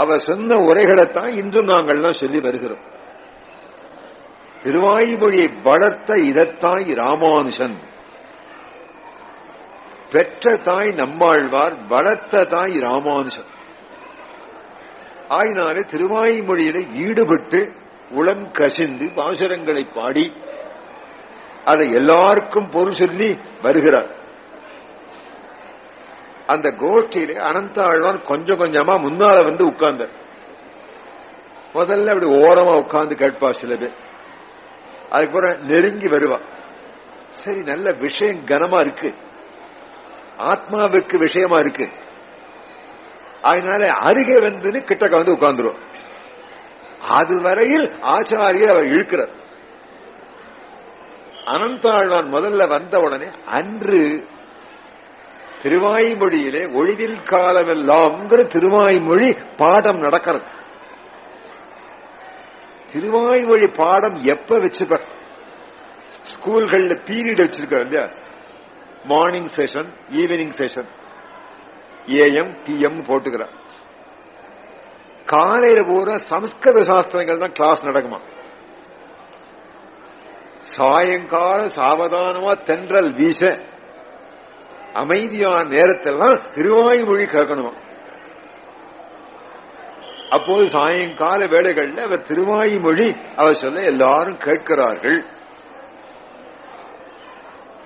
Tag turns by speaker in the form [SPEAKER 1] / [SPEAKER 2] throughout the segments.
[SPEAKER 1] அவர் சொன்ன உரைகளைத்தான் இன்றும் நாங்கள்லாம் சொல்லி வருகிறோம். திருவாய்மொழியை வளர்த்த இதத்தாய் ராமானுஷன் பெற்ற தாய் நம்மாழ்வார் வளர்த்த தாய் ராமானுஷன் ஆயினாலே திருவாய்மொழியில ஈடுபட்டு உளம் கசிந்து பாசுரங்களை பாடி அதை எல்லாருக்கும் பொருள் சொல்லி வருகிறார். அந்த கோஷ்டியில அனந்தாழ்வான் கொஞ்சம் கொஞ்சமா முன்னால வந்து உட்கார்ந்தார். முதல்ல அப்படி ஓரமா உட்கார்ந்து கேட்பா சில பேர். அதுக்கப்புறம் நெருங்கி வருவா. சரி நல்ல விஷயம் கனமா இருக்கு. ஆத்மாவுக்கு விஷயமா இருக்கு. அதனால அருகே வந்து கிட்டக்க வந்து உட்கார்ந்துரும் அதுவரையில் ஆச்சாரியர் அவர் இழுக்கிறார். அனந்தாழ்வான் முதல்ல வந்த உடனே அன்று திருவாய்மொழியிலே ஒழிவில் காலமெல்லாம்ங்கிற திருவாய்மொழி பாடம் நடக்கிறது. திருவாய்மொழி பாடம் எப்ப வச்சுப்ப? ஸ்கூல்கள்ல பீரியட் வச்சிருக்க இல்லையா? Morning session evening session AM PM போட்டுக்கிறார். காலையில பூரா சமஸ்கிருத சாஸ்திரங்கள் தான் கிளாஸ் நடக்குமா? சாயங்கால சாவதானமா தென்றல் வீச அமைதியான நேரத்தெல்லாம் திருவாய்மொழி கேட்கணுமா. அப்போது சாயங்கால வேலைகள்ல அவர் திருவாய்மொழி அவர் சொல்ல எல்லாரும் கேட்கிறார்கள்.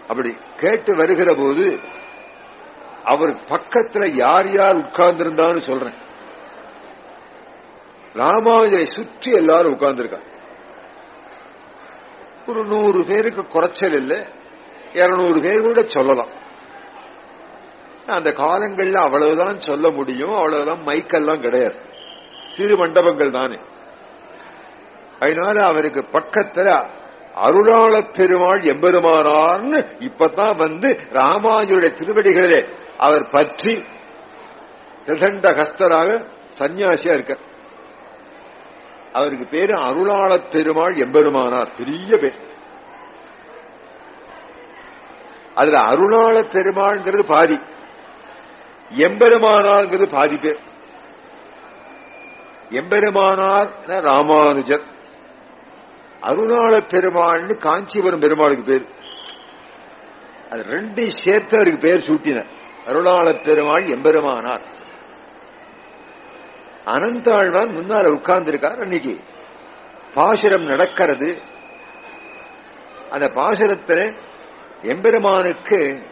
[SPEAKER 1] அப்படி கேட்டு வருகிற போது அவர் பக்கத்துல யார் யார் உட்கார்ந்திருந்தான்னு சொல்றேன். ராமானுஜரை சுற்றி எல்லாரும் உட்கார்ந்துருக்காங்க. ஒரு நூறு பேருக்கு குறைச்சல் இல்லை இருநூறு பேர் கூட சொல்லலாம். அந்த காலங்கள்ல அவ்வளவுதான் சொல்ல முடியும் அவ்வளவுதான் மைக்கெல்லாம் கிடையாது. சிறு மண்டபங்கள் தானே. அதனால அவருக்கு பக்கத்துல அருளாள பெருமாள் எம்பெருமானார்னு இப்பதான் வந்து ராமானுஜருடைய திருவடிகளிலே அவர் பற்றி பிரதண்ட கஸ்தராக சன்னியாசியா இருக்க அவருக்கு பேரு அருளாள பெருமாள் எம்பெருமானார் பெரிய பேர். அதுல அருளாள பெருமாள்ங்கிறது பாதி. எம்பெருமானார்ங்கிறது பாதி பேர். எம்பெருமானார் ராமானுஜர். அருணாள பெருமாள்னு காஞ்சிபுரம் பெருமாளுக்கு பேர். அது ரெண்டு சேர்த்து அவருக்கு பேர் சூட்டின அருளாள பெருமாள் எம்பெருமானார். அனந்தாழ்வான் முன்னால உட்கார்ந்திருக்கார் அன்னைக்கு. பாசுரம் நடக்கிறது. அந்த பாசுரத்தில் எம்பெருமானுக்கு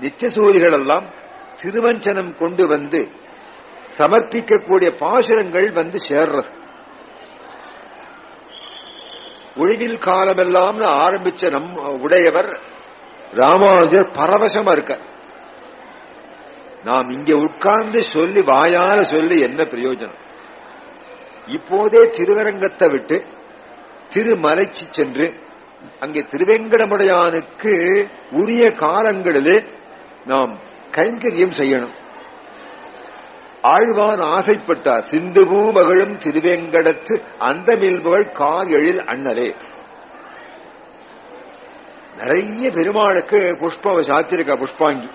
[SPEAKER 1] நிச்சசூரிகள் எல்லாம் திருவஞ்சனம் கொண்டு வந்து சமர்ப்பிக்கக்கூடிய பாசுரங்கள் வந்து சேர்றது. ஒழிவில் காலமெல்லாம் ஆரம்பிச்ச நம் உடையவர் ராமானுஜர் பரவசமா இருக்க நாம் இங்க உட்கார்ந்து சொல்லி வாயால சொல்லி என்ன பிரயோஜனம்? இப்போதே திருவரங்கத்தை விட்டு திருமலைச்சி சென்று அங்கே திருவெங்கடமுடையானுக்கு உரிய காலங்களிலே நாம் கைங்கரியம் செய்யணும். ஆழ்வான் ஆசைப்பட்டார். சிந்துபூ மகளும் திருவேங்கடத்து அந்த மில்புகள் கார் எழில் அண்ணலே. நிறைய பெருமாளுக்கு புஷ்பம் சாத்திருக்கா புஷ்பாங்கி.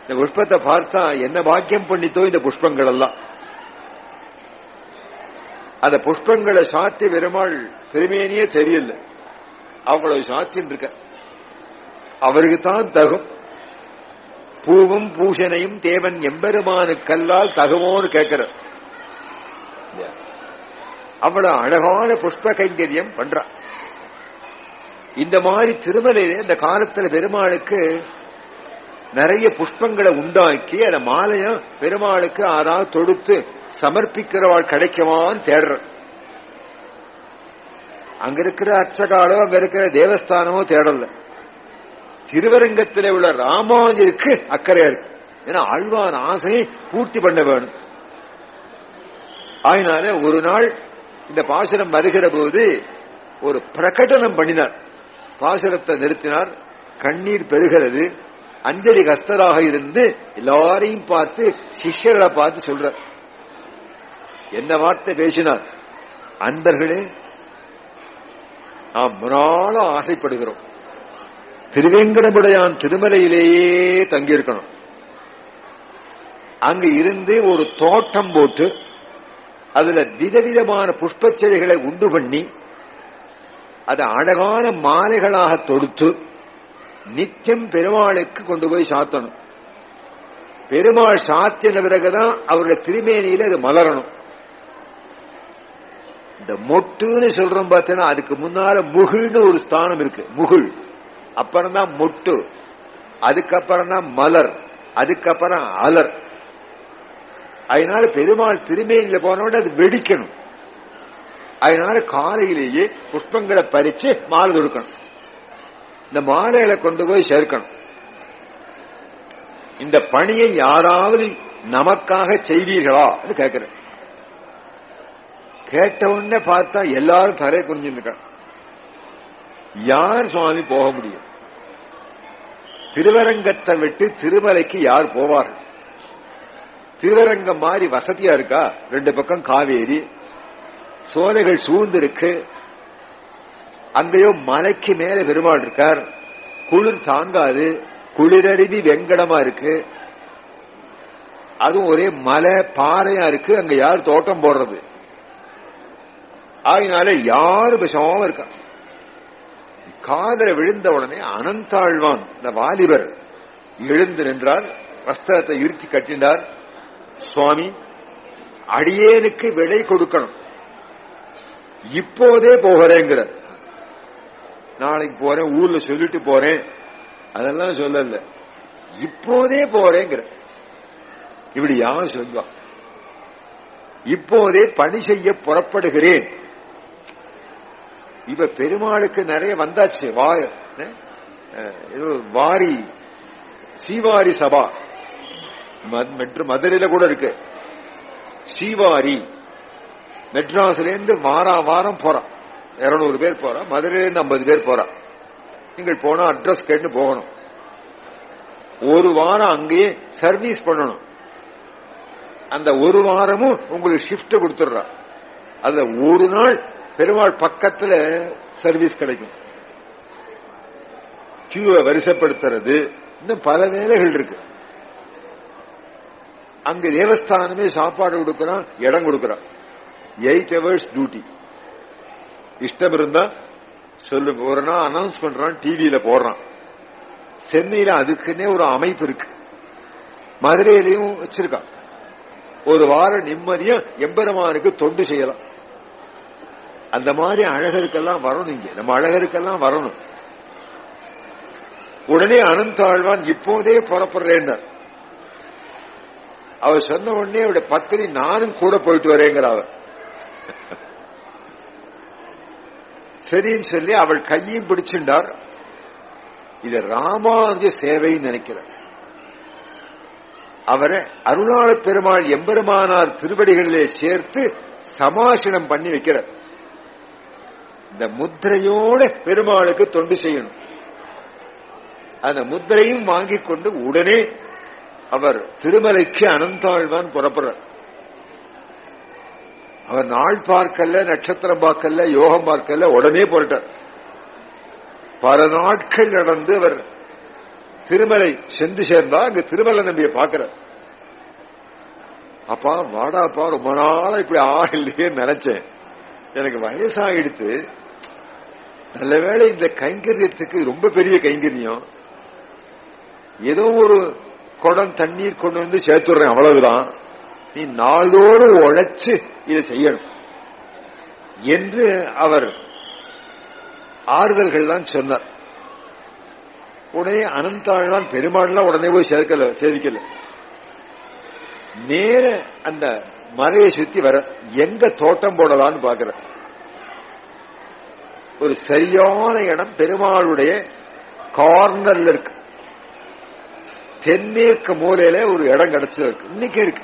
[SPEAKER 1] இந்த புஷ்பத்தை பார்த்தா என்ன பாக்கியம் பண்ணித்தோ இந்த புஷ்பங்கள் எல்லாம் அந்த புஷ்பங்களை சாத்திய பெருமாள் பெருமேனியே தெரியல. அவங்கள சாத்தின்னு இருக்க அவருக்கு தான் தகும். பூவும் பூஷனையும் தேவன் எம்பெருமானுக்கல்லால் தகுமோன்னு கேட்கிற அவ்வளவு அழகான புஷ்ப கைங்கரியம் பண்றா. இந்த மாதிரி திருமலையில இந்த காலத்துல பெருமாளுக்கு நிறைய புஷ்பங்களை உண்டாக்கி அந்த மாலைய பெருமாளுக்கு அதாவது தொடுத்து சமர்ப்பிக்கிறவாள் கிடைக்குமான்னு தேடுற. அங்க இருக்கிற அர்ச்சகாலோ அங்க இருக்கிற தேவஸ்தானமோ தேடல. திருவரங்கத்தில் உள்ள ராமானுஜருக்கு அக்கறையா இருக்கு. ஏன்னா ஆழ்வான் ஆசையை பூர்த்தி பண்ண வேணும். ஆயினால ஒரு நாள் இந்த பாசுரம் வருகிற போது ஒரு பிரகடனம் பண்ணினார். பாசுரத்தை நிறுத்தினார். கண்ணீர் பெருகிறது. அஞ்சலி கஸ்தராக இருந்து எல்லாரையும் பார்த்து சிஷ்யர்களை பார்த்து சொல்றார். என்ன வார்த்தை பேசினார்? அன்பர்களே நாம் முன்னால ஆசைப்படுகிறோம். திருவேங்கடமுடையான் திருமலையிலேயே தங்கியிருக்கணும். அங்கு இருந்து ஒரு தோட்டம் போட்டு அதுல விதவிதமான புஷ்பச் செடிகளை உண்டு பண்ணி அதை அழகான மாலைகளாக தொடுத்து நித்தியம் பெருமாளுக்கு கொண்டு போய் சாத்தணும். பெருமாள் சாத்தின பிறகுதான் அவருடைய திருமேனியில அது மலரணும். இந்த மொட்டுன்னு சொல்றோம் பார்த்தீங்கன்னா அதுக்கு முன்னால முகிழ்னு ஒரு ஸ்தானம் இருக்கு. முகிழ் அப்புறம் தான் முட்டு அதுக்கப்புறம் தான் மலர் அதுக்கப்புறம் அலர். அதனால பெருமாள் திருமேனியில போனோட அது வெடிக்கணும். அதனால காலையிலேயே புஷ்பங்களை பறிச்சு மாலை தொடுக்கணும். இந்த மாலைகளை கொண்டு போய் சேர்க்கணும். இந்த பணியை யாராவது நமக்காக செய்வீர்களா கேட்கிறேன். கேட்ட உடனே பார்த்தா எல்லாரும் தரையை குறிஞ்சிருக்காங்க யார் சுவாமி போக முடியும்? திருவரங்கத்தை விட்டு திருமலைக்கு யார் போவார்கள் திருவரங்கம் மாதிரி வசதியா இருக்கா? ரெண்டு பக்கம் காவேரி. சோலைகள் சூழ்ந்திருக்கு. அங்கேயோ மலைக்கு மேல பெருமாள் இருக்கார். குளிர் தாங்காது. குளிரருவி வெங்கடமா இருக்கு. அதுவும் ஒரே மலை பாறையா இருக்கு. அங்க யார் தோட்டம் போடுறது? ஆகினால யாரு பேசாம இருக்கா? காதல விழுந்த உடனே அனந்தாழ்வான் இந்த வாலிபர் எழுந்து நின்றார் வஸ்திரத்தை இருத்தி கட்டினார். சுவாமி அடியேனுக்கு விடை கொடுக்கணும். இப்போதே போகிறேங்கிறார் நாளைக்கு போறேன் ஊர்ல சொல்லிட்டு போறேன். அதெல்லாம் சொல்லல. இப்போதே போறேங்கிற. இப்படி யாரும் சொல்லுவா இப்போதே பணி செய்ய புறப்படுகிறேன். இப்ப பெருமாளுக்கு நிறைய வந்தாச்சு ஏதோ வாரி சீவாரி சபா. மெட்ரு மதுரையில கூட இருக்கு. சீவாரி. மெட்ராஸ்ல இருந்து வாரா வாரம் போறான் இருநூறு பேர் போறான் மதுரையில இருந்து ஐம்பது பேர் போறான் நீங்கள் போனா அட்ரஸ் கேட்டு போகணும். ஒரு வாரம் அங்கேயே சர்வீஸ் பண்ணணும். அந்த ஒரு வாரமும் உங்களுக்கு ஷிப்ட் கொடுத்துடுறான் அதுல ஒரு நாள் பெருமாள் பக்கத்துல சர்வீஸ் கிடைக்கும். கியூவை வரிசைப்படுத்துறது. இன்னும் பல வேலைகள் இருக்கு. அங்க தேவஸ்தானமே சாப்பாடு கொடுக்கறான் இடம் கொடுக்கறான். எயிட் ஹவர்ஸ் டியூட்டி இஷ்டம் இருந்தா சொல்லு ஒரு நாள் அனௌன்ஸ் பண்றான் டிவியில போடுறான். சென்னையில அதுக்குன்னே ஒரு அமைப்பு இருக்கு. மதுரையிலையும் வச்சிருக்கான். ஒரு வாரம் நிம்மதியா எம்பெருமானுக்கு தொண்டு செய்யலாம். அந்த மாதிரி அழகருக்கெல்லாம் வரணும் இங்க. நம்ம அழகருக்கெல்லாம் வரணும். உடனே அனந்தாழ்வான் இப்போதே புறப்படுறேன் அவர் சொன்ன உடனே அவருடைய பத்திரி நானும் கூட போயிட்டு வரேங்கிற அவர். சரின்னு சொல்லி அவள் கையும் பிடிச்சிருந்தார். இது ராமானுஜ சேவைன்னு நினைக்கிறார். அவரை அருளாள பெருமாள் எம்பெருமானார் திருவடிகளிலே சேர்த்து சமாசனம் பண்ணி வைக்கிறார். இந்த முத்திரையோட பெருமாளுக்கு தொண்டு செய்யணும். அந்த முத்திரையும் வாங்கிக் கொண்டு உடனே அவர் திருமலைக்கு அனந்தாழ்வான் புறப்படுறார். அவர் நாள் பார்க்கல நட்சத்திரம் பார்க்கல யோகம் பார்க்கல உடனே போட்டார் பல நாட்கள் நடந்து அவர் திருமலை சென்று சேர்ந்தா அங்க திருமலை நம்பிய பாக்குறார் அப்பா வாடாப்பா ரொம்ப நாளா இப்படி ஆள் இல்லையே நினைச்சேன். எனக்கு வயசாகிடுத்து நல்ல வேளை இந்த கைங்கரியத்துக்கு ரொம்ப பெரிய கைங்கரியம். ஏதோ ஒரு குடம் தண்ணீர் கொண்டு வந்து சேர்த்துடுறேன் அவ்வளவுதான். நீ நாளோடு உழைச்சு இதை செய்யணும். என்று அவர் ஆறுதல்கள் தான் சொன்னார். உடனே அனந்தாள்லாம் பெருமாள்லாம் உடனே போய் சேர்க்கல சேவிக்கல. நேர அந்த மலையை சுத்தி வர எங்க தோட்டம் போடலான்னு பாக்குற ஒரு சரியான இடம் பெருமாளுடைய கார்னர்ல இருக்கு. தென்மேற்கு மூலையில ஒரு இடம் கிடைச்சது இருக்கு. இன்னைக்கு இருக்கு.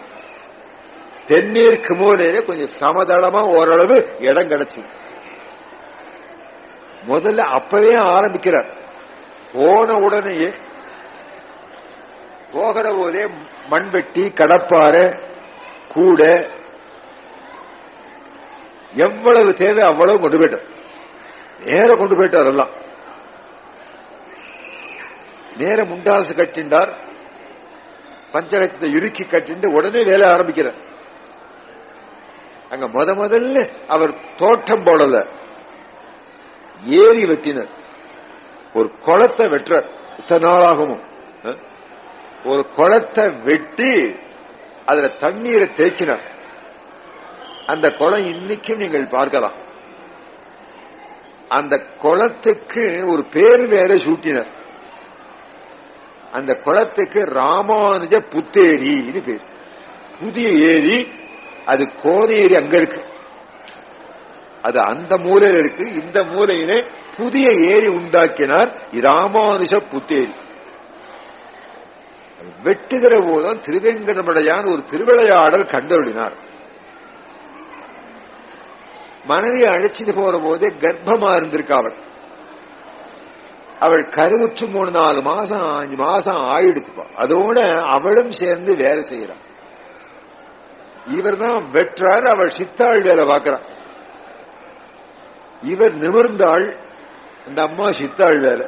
[SPEAKER 1] தென்மேற்கு மூலையில கொஞ்சம் சமதளமா ஓரளவு இடம் கிடைச்சது. முதல்ல அப்பவே ஆரம்பிக்கிறார். போன உடனேயே போகிற போதே மண்வெட்டி கடப்பாறை கூட எவ்வளவு தேவை அவ்வளவு கொண்டு போயிட்டார் நேர கொண்டு போயிட்டார் எல்லாம் நேர முண்டாசு கட்டின்றார். பஞ்சகத்தை இறுக்கி கட்டிட்டு உடனே வேலை ஆரம்பிக்கிறார். அங்க முத முதல்ல அவர் தோட்டம் போடல. ஏரி வெட்டினர். ஒரு குளத்தை வெட்டுற இத்தனை நாளாகவும் ஒரு குளத்தை வெட்டி அதுல தண்ணீரை தேய்க்கினார். அந்த குளம் இன்னைக்கும் நீங்கள் பார்க்கலாம். அந்த குளத்துக்கு ஒரு பேர் வேற சூட்டினர். அந்த குளத்துக்கு ராமானுஜ புத்தேரி பேர். புதிய ஏரி அது கோதையேரி அங்க இருக்கு. அது அந்த மூலையில இருக்கு. இந்த மூலையிலே புதிய ஏரி உண்டாக்கினார் ராமானுஜ புத்தேரி. வெட்டுகிற போதும் திருவேங்கடமடையான் ஒரு திருவிளையாடல் கண்டொழினார் மனைவியை அழைச்சிட்டு போற போதே கர்ப்பமா இருந்திருக்கா அவள். அவள் கருவுற்று மூணு நாலு மாசம் அஞ்சு மாசம் ஆயிடுத்துப்பா அதோட அவளும் சேர்ந்து வேலை செய்யறான் இவர் தான் வெற்றார் அவள் சித்தாள் வேலை பார்க்கிறான் இவர் நிமிர்ந்தாள் இந்த அம்மா சித்தாள் வேலை.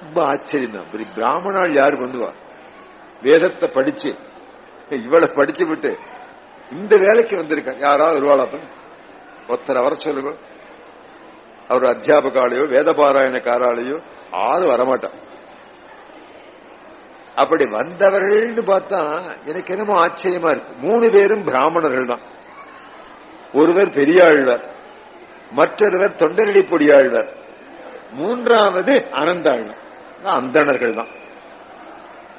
[SPEAKER 1] ரொம்ப ஆச்சரியம். தான் பிராமணாள் யாரு பண்ணுவா? வேதத்தை படிச்சு இவளை படிச்சு விட்டு இந்த வேலைக்கு வந்திருக்கா? யாராவது வருவாளப்ப ஒருத்தரை வர சொல்லுங்க. அவர் அத்தியாபகாலையோ வேதபாராயணக்காராலையோ ஆரும் வரமாட்டான் அப்படி வந்தவர்கள்னு பார்த்தா எனக்கு என்னமோ ஆச்சரியமா இருக்கு. மூணு பேரும் பிராமணர்கள் தான் ஒருவர் பெரியாழ்வார் மற்றொருவர் தொண்டரடி பொடியாழ்வார் மூன்றாவது அனந்தாழ்வார். அந்தணர்கள் தான்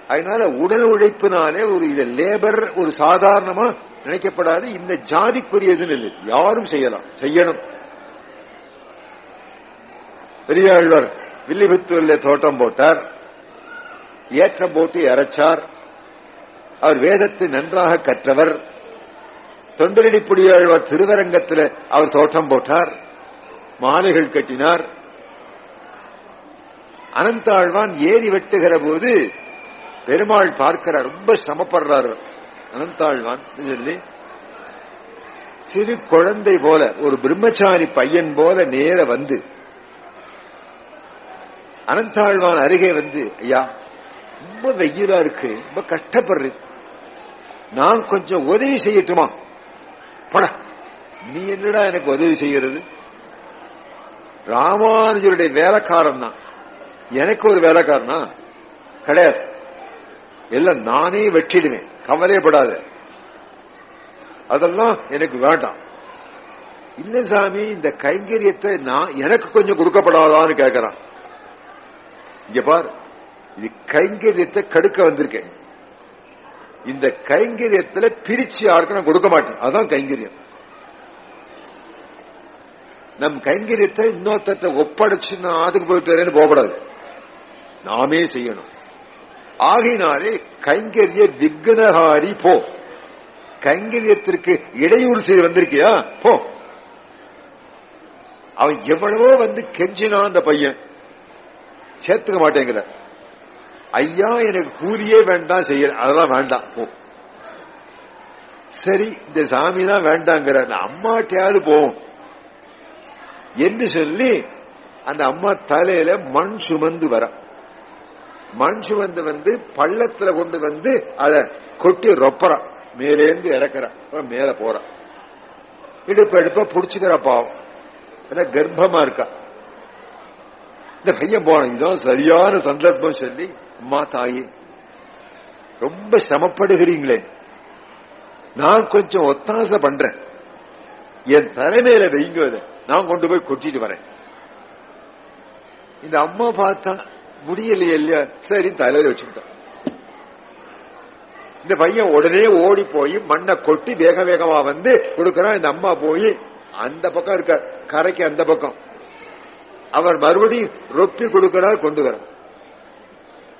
[SPEAKER 1] அதனால உடல் உழைப்பினாலே ஒரு இது லேபர் ஒரு சாதாரணமா நினைக்கப்படாது. இந்த ஜாதிக்குரியதுன்னு இல்லை. யாரும் செய்யலாம். செய்யணும். பெரியாழ்வார் வில்லிபுத்தூர்ல தோட்டம் போட்டார். ஏற்றம் போட்டு இறைச்சார். அவர் வேதத்தை நன்றாக கற்றவர். தொண்டரடி புடியாழ்வார் திருவரங்கத்தில் அவர் தோட்டம் போட்டார். மாலைகள் கட்டினார். அனந்தாழ்வான் ஏறி வெட்டுகிற போது பெருமாள் பார்க்கிறார். ரொம்ப சிரமப்படுறார். அனந்தாழ்வான் சொல்லி சிறு குழந்தை போல ஒரு பிரம்மச்சாரி பையன் போல நேர வந்து அனந்தாழ்வான் அருகே வந்து ஐயா ரொம்ப வெயிலா இருக்கு ரொம்ப கஷ்டப்படுறது நான் கொஞ்சம் உதவி செய்யட்டுமா? பட நீ என்னடா எனக்கு உதவி செய்யறது? ராமானுஜருடைய வேலைக்காரன் தான். எனக்கு ஒரு வேலைக்காரனா? கிடையாது. எல்லாம் நானே வெற்றிடுவேன் கவலைப்படாத அதெல்லாம் எனக்கு வேண்டாம். இல்ல சாமி இந்த கைங்கரியத்தை நான் எனக்கு கொஞ்சம் கொடுக்கப்படாதான்னு கேட்கிறான் இங்க பார் இது கைங்கரியத்தை கடுக்க வந்திருக்கேன். இந்த கைங்கரியத்துல பிரிச்சு யாருக்கு நான் கொடுக்க மாட்டேன். அதான் கைங்கரியம். நம் கைங்கரியத்தை இன்னொருத்த ஒப்படைச்சு நான் அதுக்கு போயிட்டு வரேன்னு போகக்கூடாது. நாமே செய்யணும். ஆகினாலே கைங்கரிய விக்னஹாரி போ. கைங்கரியத்திற்கு இடையூறு செய்து வந்திருக்கியா? போ. அவன் எவ்வளவோ வந்து கெஞ்சினான் அந்த பையன். சேர்த்துக்க மாட்டேங்கிற. ஐயா எனக்கு கூலியே வேண்டாம் செய்ய அதெல்லாம் வேண்டாம். போ. சரி இந்த சாமி தான் வேண்டாங்கிற அம்மாட்டையாவது போவோம் என்று சொல்லி அந்த அம்மா தலையில மண் சுமந்து வர மண் வந்து வந்து பள்ளத்துல கொண்டு வந்து அத கொட்டி ரொப்பறான். மேலேந்து இறக்குறான். மேல போறான். இடுப்பு எடுப்ப புடிச்சுக்கிற பாவம். ஏன்னா கர்ப்பமா இருக்கா? இந்த பையன் போன இதான் சரியான சந்தர்ப்பம் சொல்லி அம்மா தாயி ரொம்ப சிரமப்படுகிறீங்களே. நான் கொஞ்சம் ஒத்தாசை பண்றேன். என் தலைமையில வைங்க அதை நான் கொண்டு போய் கொட்டிட்டு வரேன். இந்த அம்மா பார்த்தா முடியலையே இல்லையா சரி தலையில வச்சுக்கிட்டான். இந்த பையன் உடனே ஓடி போய் மண்ணை கொட்டி வேக வேகமா வந்து கொடுக்கறான். இந்த அம்மா போய் அந்த பக்கம் இருக்க கரைக்கு அந்த பக்கம். அவர் மறுபடியும் ரொப்பி கொடுக்கிறார் கொண்டு வர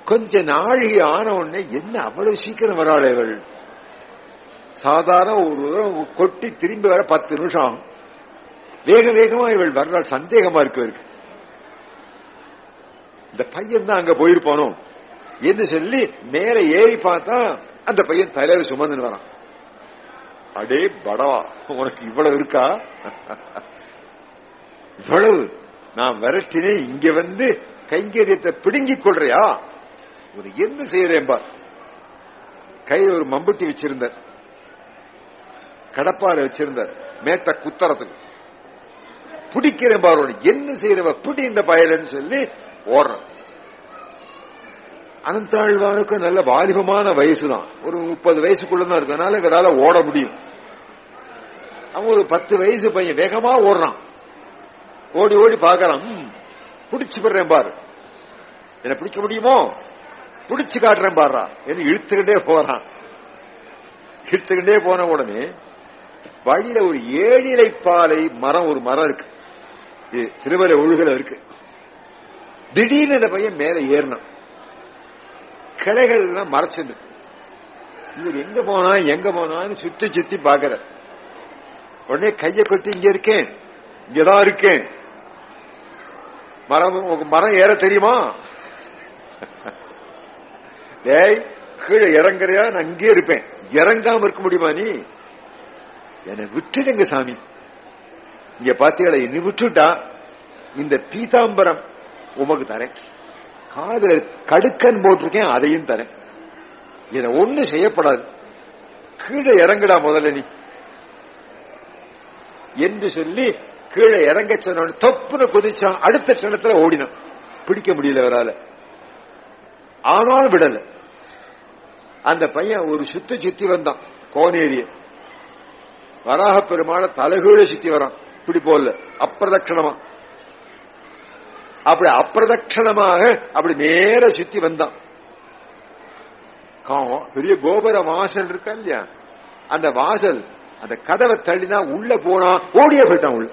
[SPEAKER 1] கொஞ்ச நாழிகை ஆன உடனே என்ன அவ்வளவு சீக்கிரம் வராளேகள் சாதாரண ஒரு கொட்டி திரும்பி வர பத்து நிமிஷம் ஆகும். வேக வேகமா இவள் வர்றாள் சந்தேகமா இருக்கு இருக்கு இந்த பையன் தான் அங்க போயிருப்பானோ? என்று சொல்லி மேல ஏறி பார்த்தா அந்த பையன் தலைவர் சுமந்து வரான் அடே படவா உனக்கு இவ்வளவு இருக்கா? இவ்வளவு நான் விரட்டினேன் இங்க வந்து கைங்கரியத்தை பிடுங்கிக் கொள்றியா? ஒரு என்ன செய்யறேன் பார்? கையில் ஒரு மம்புட்டி வச்சிருந்தார். கடப்பாறை வச்சிருந்தார் மேட்ட குத்தரத்துக்கு. பிடிக்கிறேன் பாரு என்ன செய்யறவ பிடி இந்த பயலன்னு சொல்லி ஓடுறான் அனந்தாழ்வானுக்கு நல்ல வாலிபமான வயசு தான் ஒரு முப்பது வயசுக்குள்ளதான் இருக்கனால இவரால ஓட முடியும். அவன் ஒரு பத்து வயசு பையன். வேகமா ஓடுறான். ஓடி ஓடி பாக்கலாம் பிடிச்சு விடுறேன் பாரு. என்ன பிடிக்க முடியுமோ? பிடிச்சு காட்டுறேன் பாரு என்ன இழுத்துக்கிட்டே போறான். இழுத்துக்கிட்டே போன உடனே வழியில ஒரு ஏழிலை பாலை மரம் ஒரு மரம் இருக்கு. இது திருவரை ஒழுகல இருக்கு. திடீர்னு இந்த பையன் மேல ஏறினான் கிளைகள் எல்லாம் மறைச்சிருந்து இவர் எங்க போனா எங்க போனான்னு சுத்தி சுத்தி பாக்குற உடனே கைய கொட்டி இங்க இருக்கேன். இங்கதான் இருக்கேன். மரம் உங்க மரம் ஏற தெரியுமா? டேய் கீழே இறங்குறியா? நான் அங்கேயே இருப்பேன். இறங்காம இருக்க முடியுமா நீ? என்னை விட்டுடுங்க சாமி. இங்க பாத்தீங்களா என்னை விட்டுட்டா? இந்த பீதாம்பரம் உமக்கு தரேன் காதல கடுக்கன் போட்டிருக்கேன் அதையும் தரேன். இதை ஒண்ணு செய்யப்படாது. கீழே இறங்குடா முதல்ல நீ. என்று சொல்லி கீழே இறங்க சொன்ன தொப்புன குதிச்சான். அடுத்த கிணத்துல ஓடினான். பிடிக்க முடியல அவரால. ஆனாலும் விடல. அந்த பையன் ஒரு சுத்தி சுத்தி வந்தான் கோனேரிய. வராக பெருமான தலைகீழ சுத்தி வரான். இப்படி போல. அப்பிரதட்சணமா அப்படி அப்பிரதட்சணமாக அப்படி நேர சுத்தி வந்தான். பெரிய கோபுர வாசல் இருக்கா இல்லையா? அந்த வாசல் அந்த கதவை தள்ளினா உள்ள போனா ஓடியே போயிட்டான் உள்ள.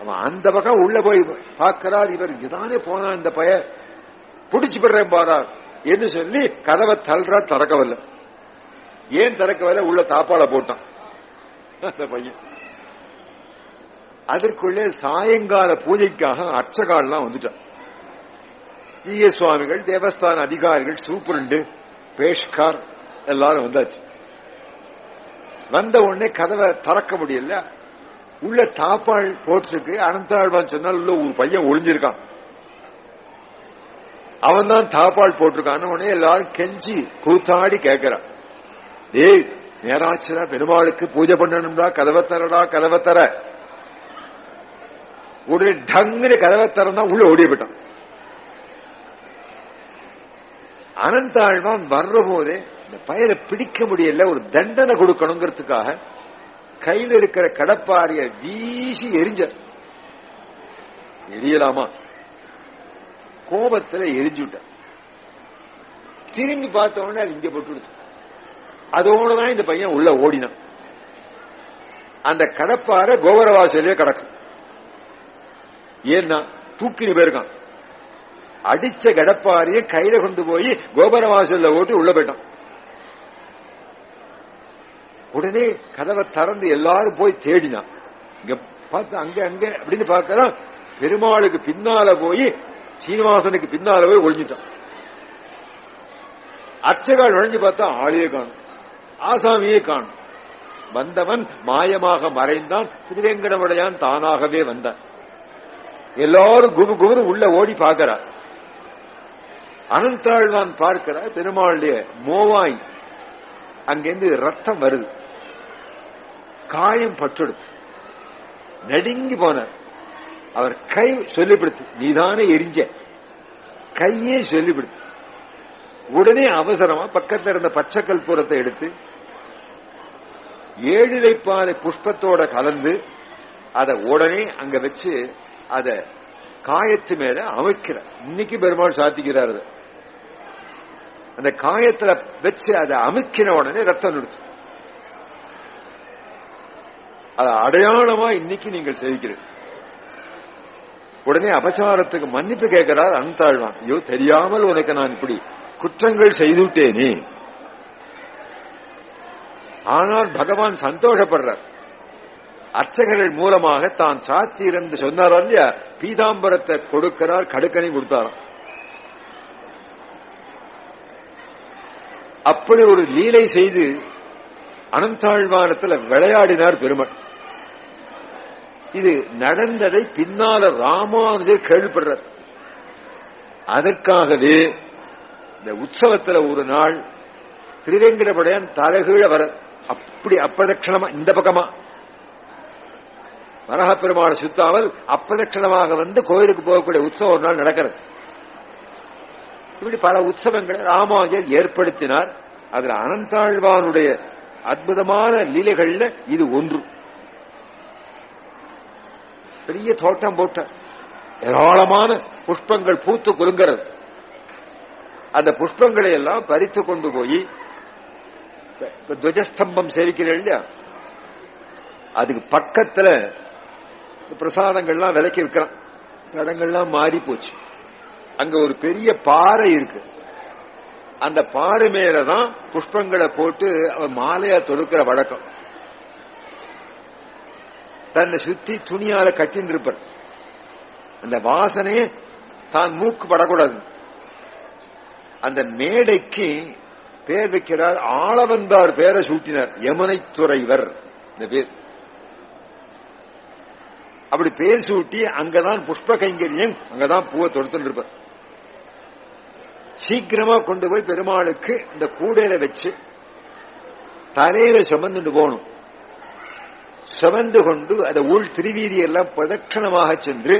[SPEAKER 1] அவன் அந்த பக்கம் உள்ள போய் பார்க்கிறார் இவர் இதானே போனா இந்த பய? புடிச்சு விடுறேன் பாரார் என்று சொல்லி கதவை தள்ளுறா திறக்கவில்லை. ஏன் திறக்கவில்லை? உள்ள தாப்பால போட்டான். அந்த பையன். அதற்குள்ளே சாயங்கால பூஜைக்காக அர்ச்சகால்லாம் வந்துட்டான் ஈய சுவாமிகள் தேவஸ்தான அதிகாரிகள் சூப்பரண்டு பேஷ்கார் எல்லாரும் வந்தாச்சு. வந்த உடனே கதவை திறக்க முடியல. உள்ள தாப்பாள் போட்டிருக்கு அனந்தாழ்வான் சொன்னால் உள்ள ஒரு பையன் ஒளிஞ்சிருக்கான். அவன் தான் தாப்பாள் போட்டிருக்கான் உடனே எல்லாரும் கெஞ்சி கூத்தாடி கேட்கிறான். ஏய் நேராச்சரா பெருமாளுக்கு பூஜை பண்ணணும்டா கதவை தரடா கதவை தர உடனே டங்குன்னு கதவை திறந்தா உள்ள ஓடி போயிட்டான் அனந்தாழ்வான் வர்ற போதே இந்த பயலை பிடிக்க முடியல ஒரு தண்டனை கொடுக்கணுங்கிறதுக்காக கையில் இருக்கிற கடப்பாரிய வீசி எரிஞ்ச. எரியலாமா? கோபத்துல எரிஞ்சுட்ட திரும்பி பார்த்த உடனே அது இங்க போட்டு அதோடதான் இந்த பையன் உள்ள ஓடினான். அந்த கடப்பார கோபுரவாசலே கிடக்கும். ஏன்னா தூக்கினு போயிருக்கான். அடிச்ச கடப்பாரிய கையில கொண்டு போய் கோபுரவாசல்ல ஓட்டி உள்ள போயிட்டான். உடனே கதவை திறந்து எல்லாரும் போய் தேடினான். இங்க பார்த்து அங்க அங்க அப்படின்னு பார்க்கறான் பெருமாளுக்கு பின்னால போய் சீனிவாசனுக்கு பின்னால போய் ஒழிஞ்சிட்டான் அர்ச்சகால் நுழைஞ்சு பார்த்தா ஆளையே காணும் ஆசாமியே காணும். வந்தவன் மாயமாக மறைந்தான் திருவேங்கடமுடையான் தானாகவே வந்தான். எல்லாரும் குபு குபுரு உள்ள ஓடி பார்க்கிறார் அனந்தாழ்வான் பார்க்கிறார் பெருமாளுடைய மோவாய். அங்கிருந்து ரத்தம் வருது. காயம் பட்டுடுது. நடுங்கி போனார் அவர் கை சொல்லிவிடுத்து நீதானே எரிஞ்ச. கையே சொல்லிவிடுத்து உடனே அவசரமா பக்கத்துல இருந்த பச்சை கற்பூரத்தை எடுத்து ஏழிலைப்பாறை புஷ்பத்தோட கலந்து அதை உடனே அங்க வச்சு அத காயத்து மேல அமைக்கிற. இன்னைக்கு பெருமாள் சாத்திக்கிறார் அதை. அந்த காயத்துல வச்சு அதை அமைக்கிற உடனே ரத்தம் நிறுத்தும் அது அடையாளமா இன்னைக்கு நீங்கள் செய்கிறீர்கள். உடனே அபச்சாரத்துக்கு மன்னிப்பு கேட்கிறார் அன்தாழ்வான். ஐயோ தெரியாமல் உனக்கு நான் இப்படி குற்றங்கள் செய்துட்டேனே ஆனால் பகவான் சந்தோஷப்படுறார். அர்ச்சகர்கள் மூலமாக தான் சாத்தி இருந்து சொன்னாரா இல்லையா? பீதாம்பரத்தை கொடுக்கிறார் கடுக்கனை கொடுத்தாராம். அப்படி ஒரு லீலை செய்து அனந்தாழ்வானத்தில் விளையாடினார் பெருமன் இது நடந்ததை பின்னால ராமானுஜர் கேள்விப்படுறார். அதற்காகவே இந்த உற்சவத்துல ஒரு நாள் திருவேங்கடபடையான் தலைகீழ வர அப்படி அப்பிரதட்சணமா இந்த பக்கமா வரக பெருமாளை சுத்தாமல் அப்பிரதட்சணமாக வந்து கோயிலுக்கு போகக்கூடிய உற்சவம் ஒரு நாள் நடக்கிறது. இப்படி பல உற்சவங்களை ராமானுஜர் ஏற்படுத்தினார். அதுல அனந்தாழ்வானுடைய அற்புதமான லீலைகள்ல இது ஒன்று. பெரிய தோட்டம் போட்ட ஏராளமான புஷ்பங்கள் பூத்து குலுங்கிறது. அந்த புஷ்பங்களை எல்லாம் பறித்து கொண்டு போய் துவஜஸ்தம்பம் சேவிக்கிறீர்கள் இல்லையா? அதுக்கு பக்கத்துல பிரசாதங்கள்லாம் விலைக்கு விற்கிறான் இடங்கள்லாம் மாறி போச்சு. அங்க ஒரு பெரிய பாறை இருக்கு. அந்த பாறை மேலதான் புஷ்பங்களை போட்டு அவன் மாலையா தொடுக்கிற வழக்கம். தன்னை சுத்தி துணியால கட்டின்னு இருப்பார் அந்த வாசனையே தான் மூக்கு படக்கூடாது. அந்த மேடைக்கு பேர் வைக்கிறார் ஆளவந்தார் பேரை சூட்டினார். யமுனை துறைவர் இந்த பேர். அப்படி பேர் சூட்டி அங்கதான் புஷ்ப கைங்கரியம் அங்கதான் பூவை தொடுத்துட்டு இருப்பார். சீக்கிரமா கொண்டு போய் பெருமாளுக்கு இந்த கூடையில வச்சு தலையில சுமந்துட்டு போகணும். சுமந்து கொண்டு அதை உள் திருவீதி எல்லாம் பிரதட்சணமாக சென்று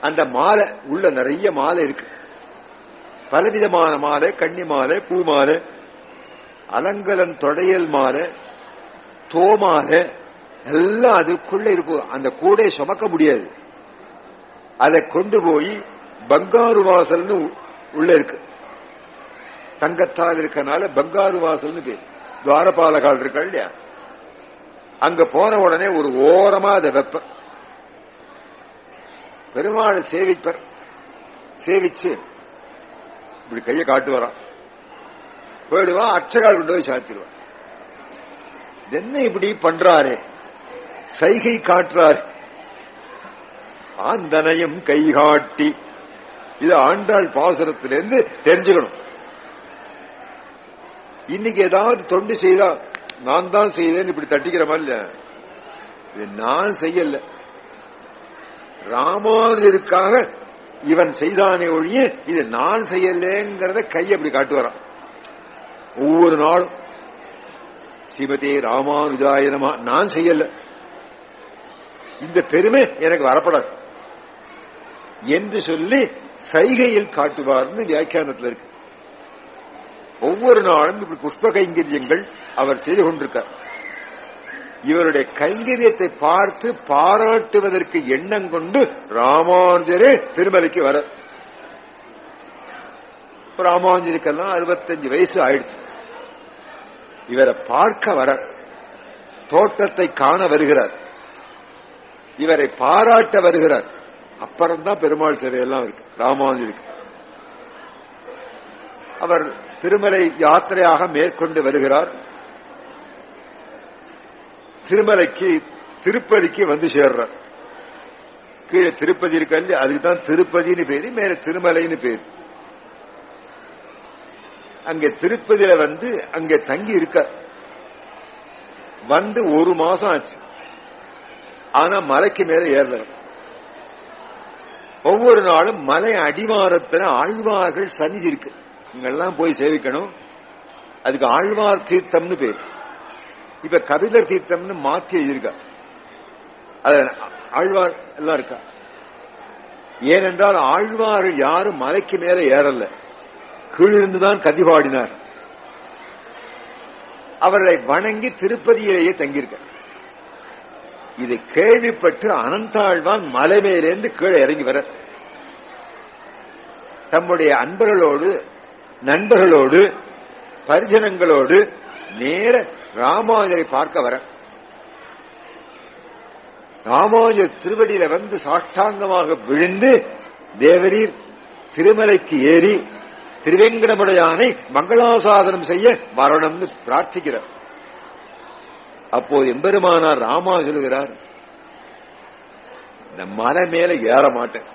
[SPEAKER 1] அந்த மாலை உள்ள நிறைய மாலை இருக்கு. பலவிதமான மாலை கன்னி மாலை பூ மாலை அலங்கலன் தொடையல் மாலை தோமாலை எல்லாம் அதுக்குள்ள இருக்கும் அந்த கூட சுமக்க முடியாது. அதை கொண்டு போய் பங்காரு வாசல்னு உள்ள இருக்கு. தங்கத்தால் இருக்கனால பங்காரு வாசல்னு பேர். துவாரபாலகால் இருக்கா இல்லையா? அங்க போன உடனே ஒரு ஓரமா அதை வெப்ப பெருமாள் சேவிப்பர். சேவிச்சு இப்படி கையை காட்டு வரான். போயிடுவான் அச்சகால் கொண்டு போய் சாத்திடுவான். என்ன இப்படி பண்றாரே? சைகை காட்டுறார் ஆந்தனையும் கை காட்டி இது ஆண்டாள் பாசுரத்திலிருந்து தெரிஞ்சுக்கணும். இன்னைக்கு ஏதாவது தொண்டு செய்தா நான் தான் செய்தேன் இப்படி தட்டிக்கிற மாதிரி இல்ல. இது நான் செய்யல. ராமானுஜருக்காக இவன் செய்தானே ஒழிய இது நான் செய்யலங்கிறத கை அப்படி காட்டுவரான் ஒவ்வொரு நாளும் ஸ்ரீமதி ராமானுஜாயனமா நான் செய்யல. இந்த பெருமை எனக்கு வரப்படாது. என்று சொல்லி சைகையில் காட்டுவார்னு வியாக்கியானத்தில் இருக்கு. ஒவ்வொரு நாளும் இப்படி புஷ்ப கைங்கரியங்கள் அவர் செய்து கொண்டிருக்கார். இவருடைய கைங்கரியத்தை பார்த்து பாராட்டுவதற்கு எண்ணம் கொண்டு ராமானுஜரே திருமலைக்கு வர. ராமானுஜருக்கெல்லாம் அறுபத்தஞ்சு வயசு ஆயிடுச்சு. இவரை பார்க்க வர தோட்டத்தை காண வருகிறார். இவரை பாராட்ட வருகிறார். அப்புறம்தான் பெருமாள் சிலையெல்லாம் இருக்கு. ராமானுஜருக்கு அவர் திருமலை யாத்திரையாக மேற்கொண்டு வருகிறார். திருமலைக்கு திருப்பதிக்கு வந்து சேர்றார். கீழே திருப்பதி இருக்கல்ல அதுக்கு தான் திருப்பதினு பேரு மேல திருமலைன்னு பேரு. அங்க திருப்பதியில வந்து அங்க தங்கி இருக்க வந்து ஒரு மாசம் ஆச்சு. ஆனா மலைக்கு மேல ஏறல. ஒவ்வொரு நாளும் மலை அடிவாரத்துல ஆழ்வார்கள் சன்னிதி இருக்கு. இங்கெல்லாம் போய் சேவிக்கணும். அதுக்கு ஆழ்வார் தீர்த்தம்னு பேர். இப்ப கபிலர் தீர்த்தம்னு மாத்தி எழுதியிருக்கா அது ஆழ்வார் எல்லாம் இருக்கா? ஏனென்றால் ஆழ்வார்கள் யாரும் மலைக்கு மேல ஏறல. கீழிருந்துதான் கதி பாடினார். அவர்களை வணங்கி திருப்பதியிலேயே தங்கியிருக்க இதை கேள்விப்பட்டு அனந்தாழ்வான் மலை மேலேந்து கீழே இறங்கி வர. தம்முடைய அன்பர்களோடு நண்பர்களோடு பரிஜனங்களோடு நேர ராமானுஜரை பார்க்க வர. ராமானுஜர் திருவடியில வந்து சாஷ்டாங்கமாக விழுந்து தேவரீர் திருமலைக்கு ஏறி திருவேங்கடமுடையானை மங்களாசாதனம் செய்ய வரணும்னு பிரார்த்திக்கிறார். அப்போது எம்பெருமானார் ராமா சொல்கிறார் இந்த மலை மேல ஏற மாட்டேன்.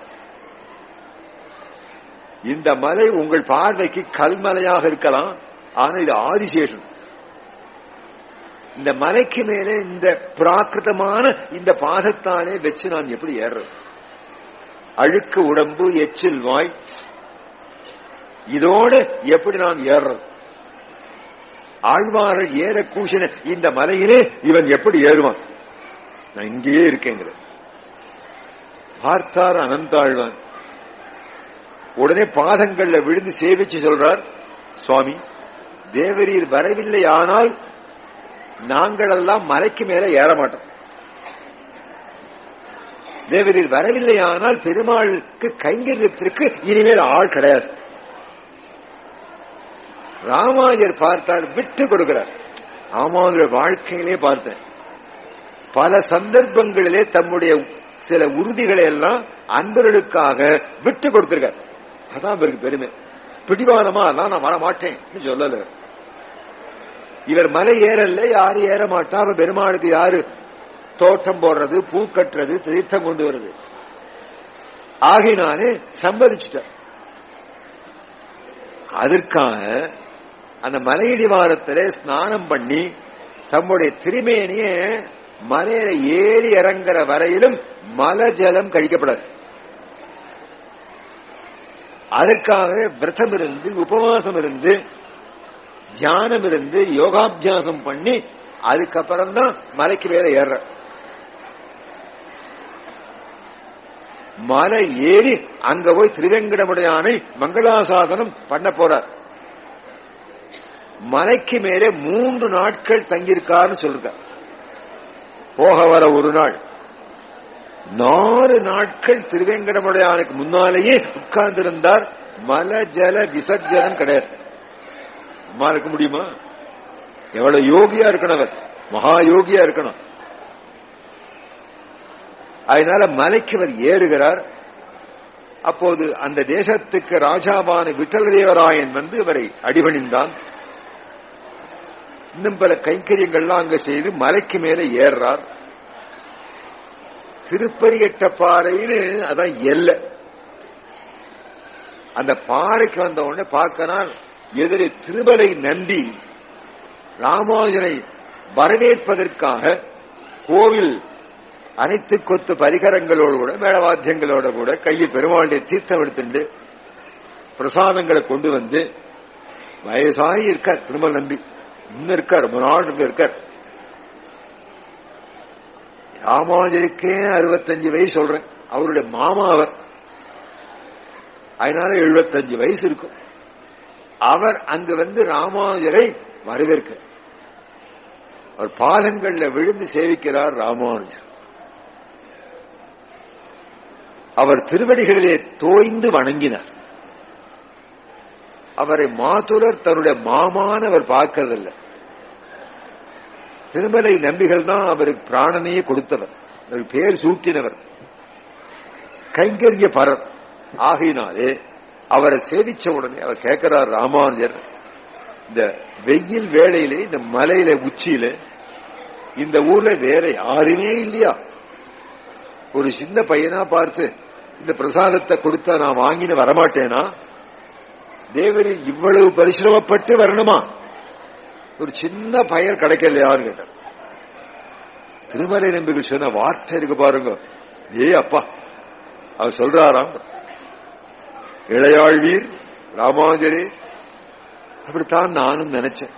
[SPEAKER 1] இந்த மலை உங்கள் பார்வைக்கு கல்மலையாக இருக்கலாம் ஆனா இது ஆதிசேஷன். இந்த மலைக்கு மேலே இந்த பிராகிருதமான இந்த பாதத்தானே வச்சு நான் எப்படி ஏறுறது? அழுக்கு உடம்பு எச்சில் வாய் இதோட எப்படி நான் ஏறது ஆழ்வார ஏற கூசின இந்த மலையிலே இவன் எப்படி ஏறுவான்? நான் இங்கேயே இருக்கேங்கிற. பார்த்தார் அனந்தாழ்வான். உடனே பாதங்கள்ல விழுந்து சேவிச்சு சொல்றார் சுவாமி தேவரீர் வரவில்லை ஆனால் நாங்கள் எல்லாம் மலைக்கு மேல ஏற மாட்டோம். தேவரீர் வரவில்லை ஆனால் பெருமாளுக்கு கைங்கரியத்திற்கு இனிமேல் ஆள் கிடையாது. ராமாயர் பார்த்தார் விட்டு கொடுக்கிறார். ராமானுஜர் வாழ்க்கையிலே பார்த்தேன். பல சந்தர்ப்பங்களிலே தம்முடைய சில உறுதிகளை எல்லாம் அன்பர்களுக்காக விட்டு கொடுத்திருக்கார். அதான் இவருக்கு பெருமை. பிடிவானமா அதான் நான் வர மாட்டேன் சொல்லல. இவர் மலை ஏறல யாரு ஏற மாட்டா அவ பெருமாளுக்கு யாரு தோட்டம் போடுறது பூ கட்டுறது தீர்த்தம் கொண்டு வருது. ஆகினாலே சம்மதிச்சுட்டார். அதற்காக அந்த மலையடிவாரத்திலே ஸ்நானம் பண்ணி தம்முடைய திருமேனிய மலையில ஏறி இறங்குற வரையிலும் மலஜலம் கழிக்கப்படாது. அதற்காக விரதம் இருந்து உபவாசம் இருந்து தியானம் இருந்து யோகாபியாசம் பண்ணி அதுக்கப்புறம் தான் மலைக்கு மேல ஏற. மலை ஏறி அங்க போய் திருவேங்கடமுடையானை மங்களாசாதனம் பண்ண போறார். மலைக்கு மேலே மூன்று நாட்கள் தங்கியிருக்காருன்னு சொல்ற. போக வர ஒரு நாள். நாலு நாட்கள் திருவேங்கடமுடையானுக்கு முன்னாலேயே உட்கார்ந்திருந்தார். மல ஜல விசர்ஜனம் கிடையாது. அம்மா இருக்க முடியுமா? எவ்வளவு யோகியா இருக்கணும் அவர். மகா யோகியா இருக்கணும். அதனால மலைக்கு அவர் ஏறுகிறார். அப்போது அந்த தேசத்துக்கு ராஜாவான விட்டலதேவராயன் வந்து இவரை அடிபணிந்தான். இன்னும் பல கைங்கரியங்கள்லாம் அங்க செய்து மலைக்கு மேல ஏறுறார். திருப்பரியட்ட பாறைன்னு அதான் எல்லை. அந்த பாறைக்கு வந்த உடனே பார்க்கனால் எதிரே திருமலை நந்தி ராமானுஜனை வரவேற்பதற்காக கோவில் அனைத்து கொத்து பரிகரங்களோடு கூட மேளவாத்தியங்களோட கூட கையில் பெருமாளுடைய தீர்த்தம் எடுத்துட்டு பிரசாதங்களை கொண்டு வந்து வயசாகி இருக்கார் திருமல் நம்பி இன்னும் இருக்கார் ரொம்ப நாள் இருக்கார். ராமானுஜருக்கே அறுபத்தஞ்சு வயசு சொல்றேன். அவருடைய மாமா அவர். அதனால எழுபத்தஞ்சு வயசு இருக்கும். அவர் அங்கு வந்து ராமானுஜரை வரவேற்க. அவர் பாதங்கள்ல விழுந்து சேவிக்கிறார் ராமானுஜர். அவர் திருவடிகளிலே தோய்ந்து வணங்கினார். அவரை மாதுரர் தன்னுடைய மாமான அவர் பார்க்கறதில்லை. திருமலை நம்பிகள் தான் அவருக்கு பிராணனையே கொடுத்தவர். அவருக்கு பேர் சூட்டினவர் கைங்கரிய பரர். ஆகையினாலே அவரை சேவிச்ச உடனே அவர் கேட்கிறார் ராமானுஜர் இந்த வெயில் வேளையிலே இந்த மலையில உச்சியில இந்த ஊர்ல வேற யாருமே இல்லையா? ஒரு சின்ன பையனா பார்த்து இந்த பிரசாதத்தை கொடுத்தா நான் வாங்கின்னு வரமாட்டேனா? தேவரி இவ்வளவு பரிசிரமப்பட்டு வரணுமா? ஒரு சின்ன பயர் கிடைக்கலையான்னு கேட்டார். திருமலை நம்பிகள் சொன்ன வார்த்தை இருக்கு பாருங்க. ஏ அப்பா அவர் சொல்றாராம். இளையாழ்வீர் ராமாஞ்சரி அப்படித்தான் நானும் நினைச்சேன்.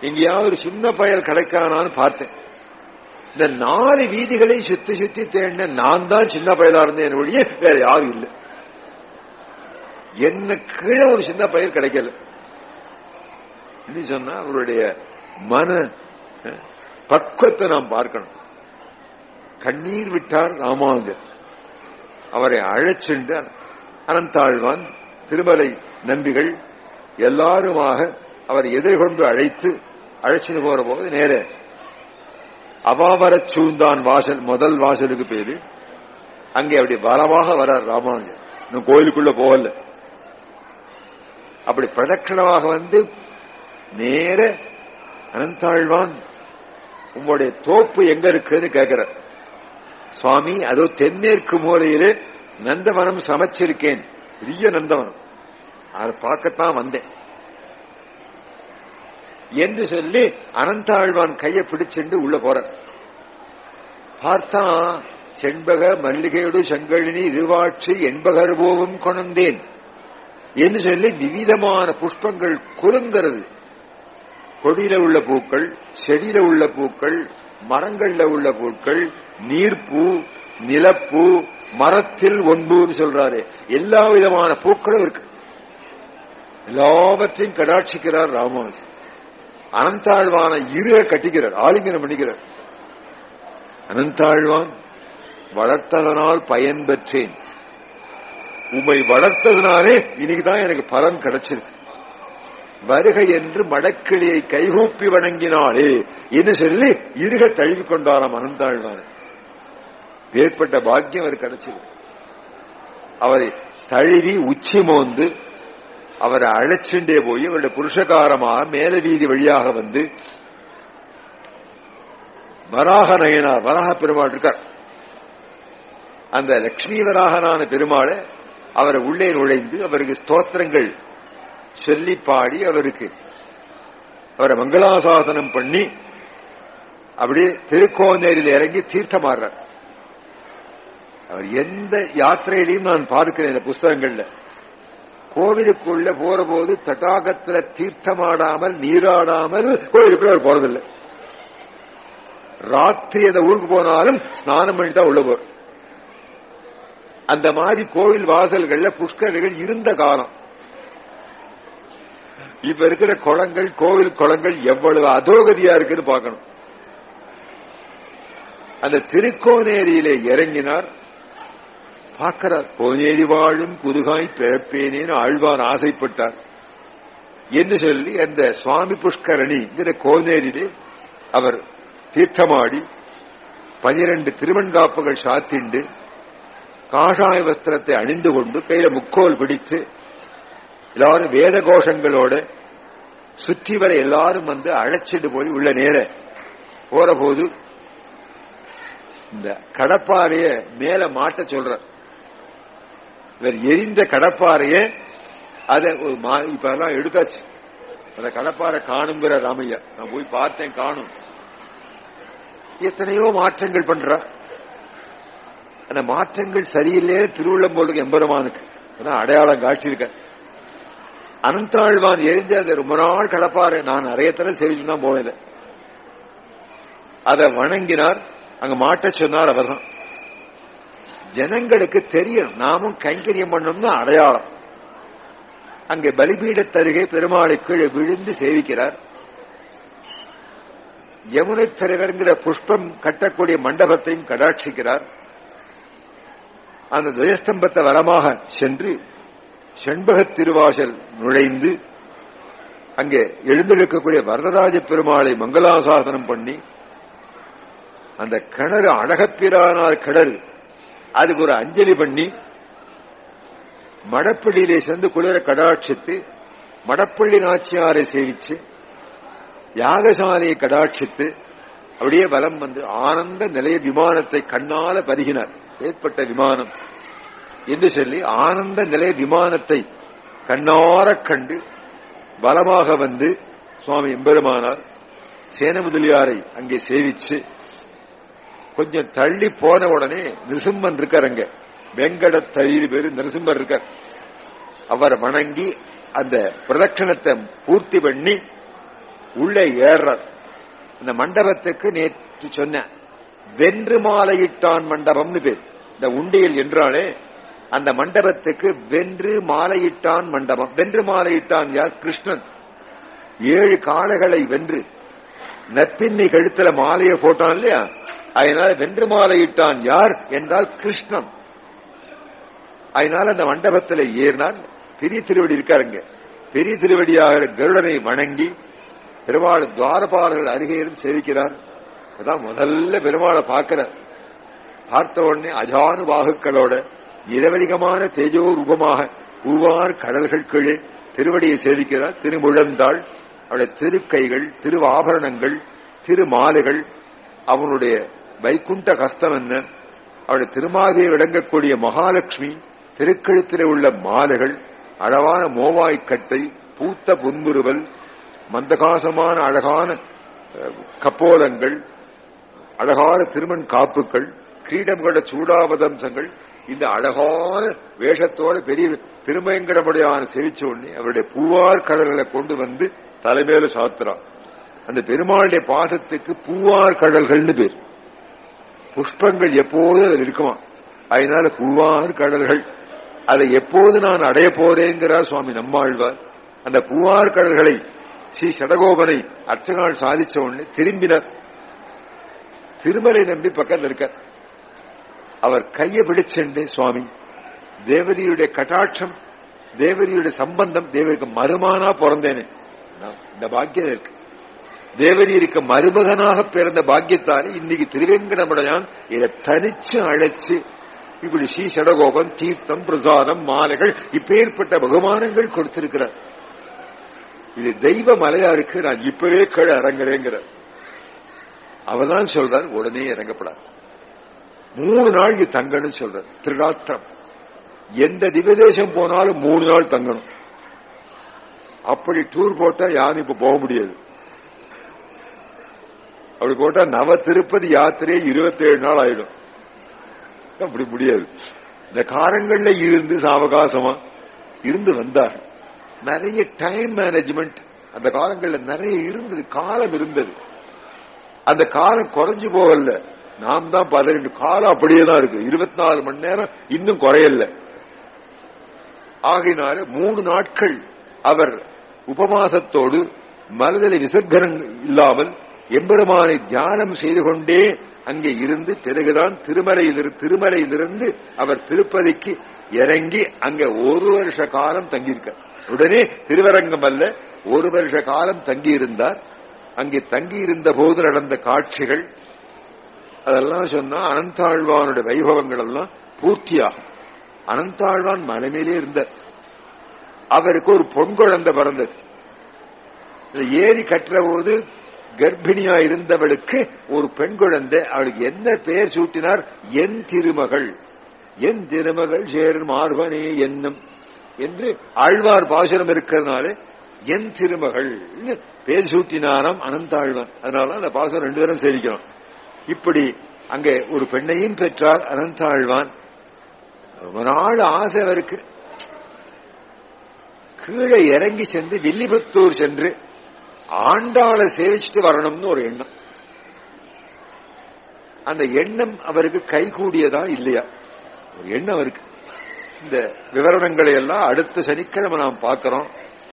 [SPEAKER 1] எங்கேயாவது ஒரு சின்ன பயல் கிடைக்கானான்னு பார்த்தேன். இந்த நாலு வீதிகளை சுத்தி சுத்தி தேடின நான் தான் சின்ன பயலா இருந்தேன் ஒழிய வேற யாரும் இல்லை. என்ன கீழே ஒரு சின்ன பயிர் கிடைக்கல. சொன்னா அவருடைய மன பக்குவத்தை நாம் பார்க்கணும். கண்ணீர் விட்டார் ராமானுஜர். அவரை அழைச்சென்று அனந்தாழ்வான் திருமலை நம்பிகள் எல்லாருமாக அவர் எதிர்கொண்டு அழைத்து அழைச்சிட்டு போற போது நேர அபாவரச் சூழ்ந்தான் வாசல் முதல் வாசலுக்கு பேரு. அங்கே அப்படி வரவாக வர்றார் ராமானுஜர். இன்னும் கோயிலுக்குள்ள போகல. அப்படி பிரதட்சணமாக வந்து நேர அனந்தாழ்வான் உங்களுடைய தோப்பு எங்க இருக்குன்னு கேட்கிற சுவாமி அதோ தென்மேற்கு மூலையிலே நந்தவனம் சமைச்சிருக்கேன். பெரிய நந்தவனம். அதை பார்க்கத்தான் வந்தேன். என்று சொல்லி அனந்தாழ்வான் கையை பிடிச்சுண்டு உள்ள போற பார்த்தா செண்பக மல்லிகையோடு செங்கழினி இருவாட்சி என்பகர் போவும் கொணந்தேன் என்று சொல்லி விவிதமான புஷ்பங்கள் குலுங்கிறது. கொடியில உள்ள பூக்கள் செடியில உள்ள பூக்கள் மரங்கள்ல உள்ள பூக்கள் நீர்ப்பூ நிலப்பூ மரத்தில் ஒன்புன்னு சொல்றாரு. எல்லா விதமான பூக்களும் இருக்கு. எல்லாவற்றையும் கடாட்சிக்கிறார் ராமானுஜர். அனந்தாழ்வான இரு கட்டிக்கிறார் ஆலிங்கனம் பண்ணிக்கிறார். அனந்தாழ்வான் வளர்த்ததனால் பயன்பெற்றேன். உமை வளர்த்ததுனாலே இன்னைக்குதான் எனக்கு பலன் கிடைச்சிருக்கு வருகை என்று மடக்கிளியை கைகூப்பி வணங்கினாளே. என்று சொல்லி இருக தழுவி கொண்டாராம் அனந்தாழ்வான் ஏற்பட்ட பாக்கியம் அவர் கிடைச்சது அவரை தழுவி உச்சி மோந்து அவரை அழைச்சுண்டே போய் அவருடைய புருஷகாரமாக மேல வீதி வழியாக வந்து வராக நயனார் வராக பெருமாள் இருக்கார். அந்த லட்சுமி வராகனான பெருமாளை அவரை உள்ளே நுழைந்து அவருக்கு ஸ்தோத்திரங்கள் சொல்லி பாடி அவருக்கு அவரை மங்களாசாசனம் பண்ணி அப்படியே திருக்கோநேரில் இறங்கி தீர்த்தமாடுறார் அவர் எந்த யாத்திரையிலையும் நான் பார்க்கிறேன் இந்த புஸ்தகங்கள்ல. கோவிலுக்குள்ள போற போது தடாகத்துல தீர்த்தமாடாமல் நீராடாமல் கோவிலுக்குள்ள அவர் போறதில்லை. ராத்திரி அந்த ஊருக்கு போனாலும் ஸ்நானம் பண்ணிட்டு தான் உள்ள போற அந்த மாதிரி கோவில் வாசல்கள்ல புஷ்கரணிகள் இருந்த காலம். இப்ப இருக்கிற குளங்கள் கோவில் குளங்கள் எவ்வளவு அதோகதியா இருக்குன்னு பார்க்கணும். அந்த திருக்கோனேரியிலே இறங்கினார். பார்க்கிறார் கோனேரி வாழும் குதுகாய் பிறப்பேனேன்னு ஆழ்வான் ஆசைப்பட்டார். என்று சொல்லி அந்த சுவாமி புஷ்கரணிங்கிற கோனேரியிலே அவர் தீர்த்தமாடி பனிரெண்டு திருவன்காப்புகள் சாத்திண்டு காஷாய வஸ்திரத்தை அணிந்து கொண்டு கையில முக்கோல் பிடித்து எல்லாரும் வேத கோஷங்களோட சுற்றி வர எல்லாரும் வந்து அழைச்சிட்டு போய் உள்ள நேர போற போது இந்த கடப்பாறைய மேல மாட்ட சொல்ற இவர் எரிந்த கடப்பாறைய அதை ஒரு இப்ப எல்லாம் எடுத்தாச்சு. அந்த கடப்பாறை காணுங்கிற ராமையா. நான் போய் பார்த்தேன் காணும். எத்தனையோ மாற்றங்கள் பண்ற. அந்த மாற்றங்கள் சரியில்லையே திருவுள்ளம் போலுக்கு எம்பெருமானுக்கு. அடையாளம் காட்சியிருக்க அனந்தாழ்வான் எரிஞ்ச அதை ரொம்ப நாள் கிடப்பாரு நான் நிறைய தர செவிச்சு போனது. அதை வணங்கினார். அங்க மாட்ட சொன்னார் அவர்தான் ஜனங்களுக்கு தெரியும். நாமும் கைங்கரியம் பண்ணோம்னு அடையாளம். அங்கே பலிபீடத்தருகே பெருமாளை கீழே விழுந்து சேவிக்கிறார். யமுனை தலைவர்கிற புஷ்பம் கட்டக்கூடிய மண்டபத்தையும் கடாட்சிக்கிறார். அந்த துவயஸ்தம்பத்தை வரமாக சென்று செண்பக திருவாசல் நுழைந்து அங்கே எழுந்தெழுக்கக்கூடிய வரதராஜ பெருமாளை மங்களாசாசனம் பண்ணி அந்த கிணறு அழகப்பிரானார் கிணறு அதுக்கு ஒரு அஞ்சலி பண்ணி மடப்பள்ளியிலே சேர்ந்து குளிர கடாட்சித்து மடப்பள்ளி நாச்சியாரை சேவிச்சு யாகசாலையை கடாட்சித்து அப்படியே வலம் வந்து ஆனந்த நிலைய விமானத்தை கண்ணால பருகினார். ஏற்பட்ட விமானம். என்று சொல்லி ஆனந்த நிலைய விமானத்தை கண்ணார கண்டு பலமாக வந்து சுவாமி எம்பெருமானார் சேன முதலியாரை அங்கே சேவிச்சு கொஞ்சம் தள்ளி போன உடனே நிருசிம்மன் இருக்கார் அங்க. வெங்கட தயிர் பேரு நிருசிம்மர் இருக்கார். அவர் வணங்கி அந்த பிரதட்சணத்தை பூர்த்தி பண்ணி உள்ளே ஏறார் அந்த மண்டபத்துக்கு நேற்று சொன்ன வென்று மாலையிட்டான் மண்டபம்னு பேர். இந்த உண்டியல் என்றாலே அந்த மண்டபத்துக்கு வென்று மாலையிட்டான் மண்டபம். வென்று மாலையிட்டான் யார்? கிருஷ்ணன். ஏழு காளைகளை வென்று நப்பின்னை கழுத்துல மாலையை போட்டான் இல்லையா? அதனால வென்று மாலையிட்டான் யார் என்றால் கிருஷ்ணன். அதனால அந்த மண்டபத்தில் ஏறினான். பெரிய திருவடி இருக்காருங்க பெரிய திருவடியாக கருடனை வணங்கி பெருமாள் துவாரபாலர்கள் அருகே இருந்து சேவிக்கிறார். அதான் முதல்ல பெருமாளை பார்க்கிறார் பார்த்த உடனே அஜானு பாகுக்களோட இரவலிகமான தேஜோ ரூபமாக பூவார் கடல்கள் கீழே திருவடியை சேவிக்கிறார் திருமுழந்தாள் அவருடைய திருக்கைகள் திருவாபரணங்கள் திருமாலைகள் அவனுடைய வைகுண்ட கஸ்தம் என்ன? அவருடைய திருமாதியை விளங்கக்கூடிய மகாலட்சுமி திருக்கழுத்திலே உள்ள மாலைகள் அழகான மோவாய்க்கட்டை பூத்த புன்முறுவல் மந்தகாசமான அழகான கப்போலங்கள் அழகான திருமண் காப்புகள் கிரீடங்களோட சூடாவதம்சங்கள் இந்த அழகான வேஷத்தோட பெரிய திருமயங்கடமுடையான செவிச்ச உடனே அவருடைய பூவார் கடல்களை கொண்டு வந்து தலைமையில சாத்துறான். அந்த பெருமாளுடைய பாதத்துக்கு பூவார் கடல்கள்னு பேர். புஷ்பங்கள் எப்போதும் அதில் இருக்குமா? அதனால பூவார் கடல்கள் அதை எப்போது நான் அடைய போறேங்கிறார் சுவாமி நம்மாழ்வார். அந்த பூவார் கடல்களை ஸ்ரீ சடகோபனை அர்ச்சகால் சாதிச்ச உடனே திரும்பினர். திருமலை நம்பி பக்கத்தில் இருக்கார். அவர் கையை பிடிச்சென்று சுவாமி. தேவதியுடைய கட்டாட்சம் தேவதியுடைய சம்பந்தம் தேவருக்கு மருமானா பிறந்தேனே இந்த பாக்கியம் இருக்கு. தேவரீருக்கு மருமகனாக பிறந்த பாக்கியத்தாலே இன்னைக்கு திருவேங்கடமுடையான் இதை தனிச்சு அழைச்சு இப்படி ஸ்ரீ சடகோபம் தீர்த்தம் பிரசாதம் மாலைகள் இப்பேற்பட்ட பகுமானங்கள் கொடுத்திருக்கிறார். இது தெய்வ மலையா இருக்கு நான் இப்பவே கீழே இறங்குறேங்கிறார் அவதான் சொல்றார் உடனே இறங்கப்படாது. மூணு நாள் இது தங்கணும் சொல்றார். திருடாத்திரம் எந்த திவதேசம் போனாலும் மூணு நாள் தங்கணும். அப்படி டூர் போட்டா யாரும் இப்ப போக முடியாது. அப்படி போட்டா நவ திருப்பதி யாத்திரையே இருபத்தி ஏழு நாள் ஆயிடும். அப்படி முடியாது. இந்த காரங்கள்ல இருந்து சாவகாசமா இருந்து வந்தார். நிறைய டைம் மேனேஜ்மெண்ட் அந்த காலங்கள்ல நிறைய இருந்தது காலம் இருந்தது. அந்த காலம் குறைஞ்சு போகல. நாம் தான் பதினெட்டு காலம் அப்படியே தான் இருக்கு. இருபத்தி நாலு மணி நேரம் இன்னும் குறையல. ஆகினால மூணு நாட்கள் அவர் உபமாசத்தோடு மனதில் விசர்க்கனம் இல்லாமல் எம்பெருமானை தியானம் செய்து கொண்டே அங்கே இருந்து பிறகுதான் திருமலையில் திருமலையிலிருந்து அவர் திருப்பதிக்கு இறங்கி அங்க ஒரு வருஷ காலம் தங்கியிருக்க உடனே திருவரங்கம் அல்ல ஒரு வருஷ காலம் தங்கியிருந்தார். அங்கே தங்கியிருந்த போது நடந்த காட்சிகள் அதெல்லாம் சொன்னா அனந்தாழ்வானுடைய வைபவங்கள் எல்லாம் பூர்த்தியாகும். அனந்தாழ்வான் மலைமையிலே இருந்தார். அவருக்கு ஒரு பொன் குழந்தை பிறந்தது. ஏரி கட்டுற போது கர்ப்பிணியா இருந்தவளுக்கு ஒரு பெண் குழந்தை. அவளுக்கு என்ன பெயர் சூட்டினார்? என் திருமகள். என் திருமகள் சேரும் மார்பனே என்னும் என்று ஆழ்வார் பாசுரம் இருக்கிறதுனால என் திருமகள் பேர் சூட்டினாராம் அனந்தாழ்வான் அதனால அந்த பாசம் ரெண்டு பேரும் சேவிக்கிறோம். இப்படி அங்கே ஒரு பெண்ணையும் பெற்றார் அனந்தாழ்வான். ரொம்ப நாள் ஆசை அவருக்கு. கீழே இறங்கி சென்று வில்லிபுத்தூர் சென்று ஆண்டாளை சேவிச்சுட்டு வரணும்னு ஒரு எண்ணம். அந்த எண்ணம் அவருக்கு கைகூடியதா இல்லையா? ஒரு எண்ணம் அவருக்கு. இந்த விவரணங்களை எல்லாம் அடுத்த சனிக்கிழமை நாம் பார்க்கிறோம்.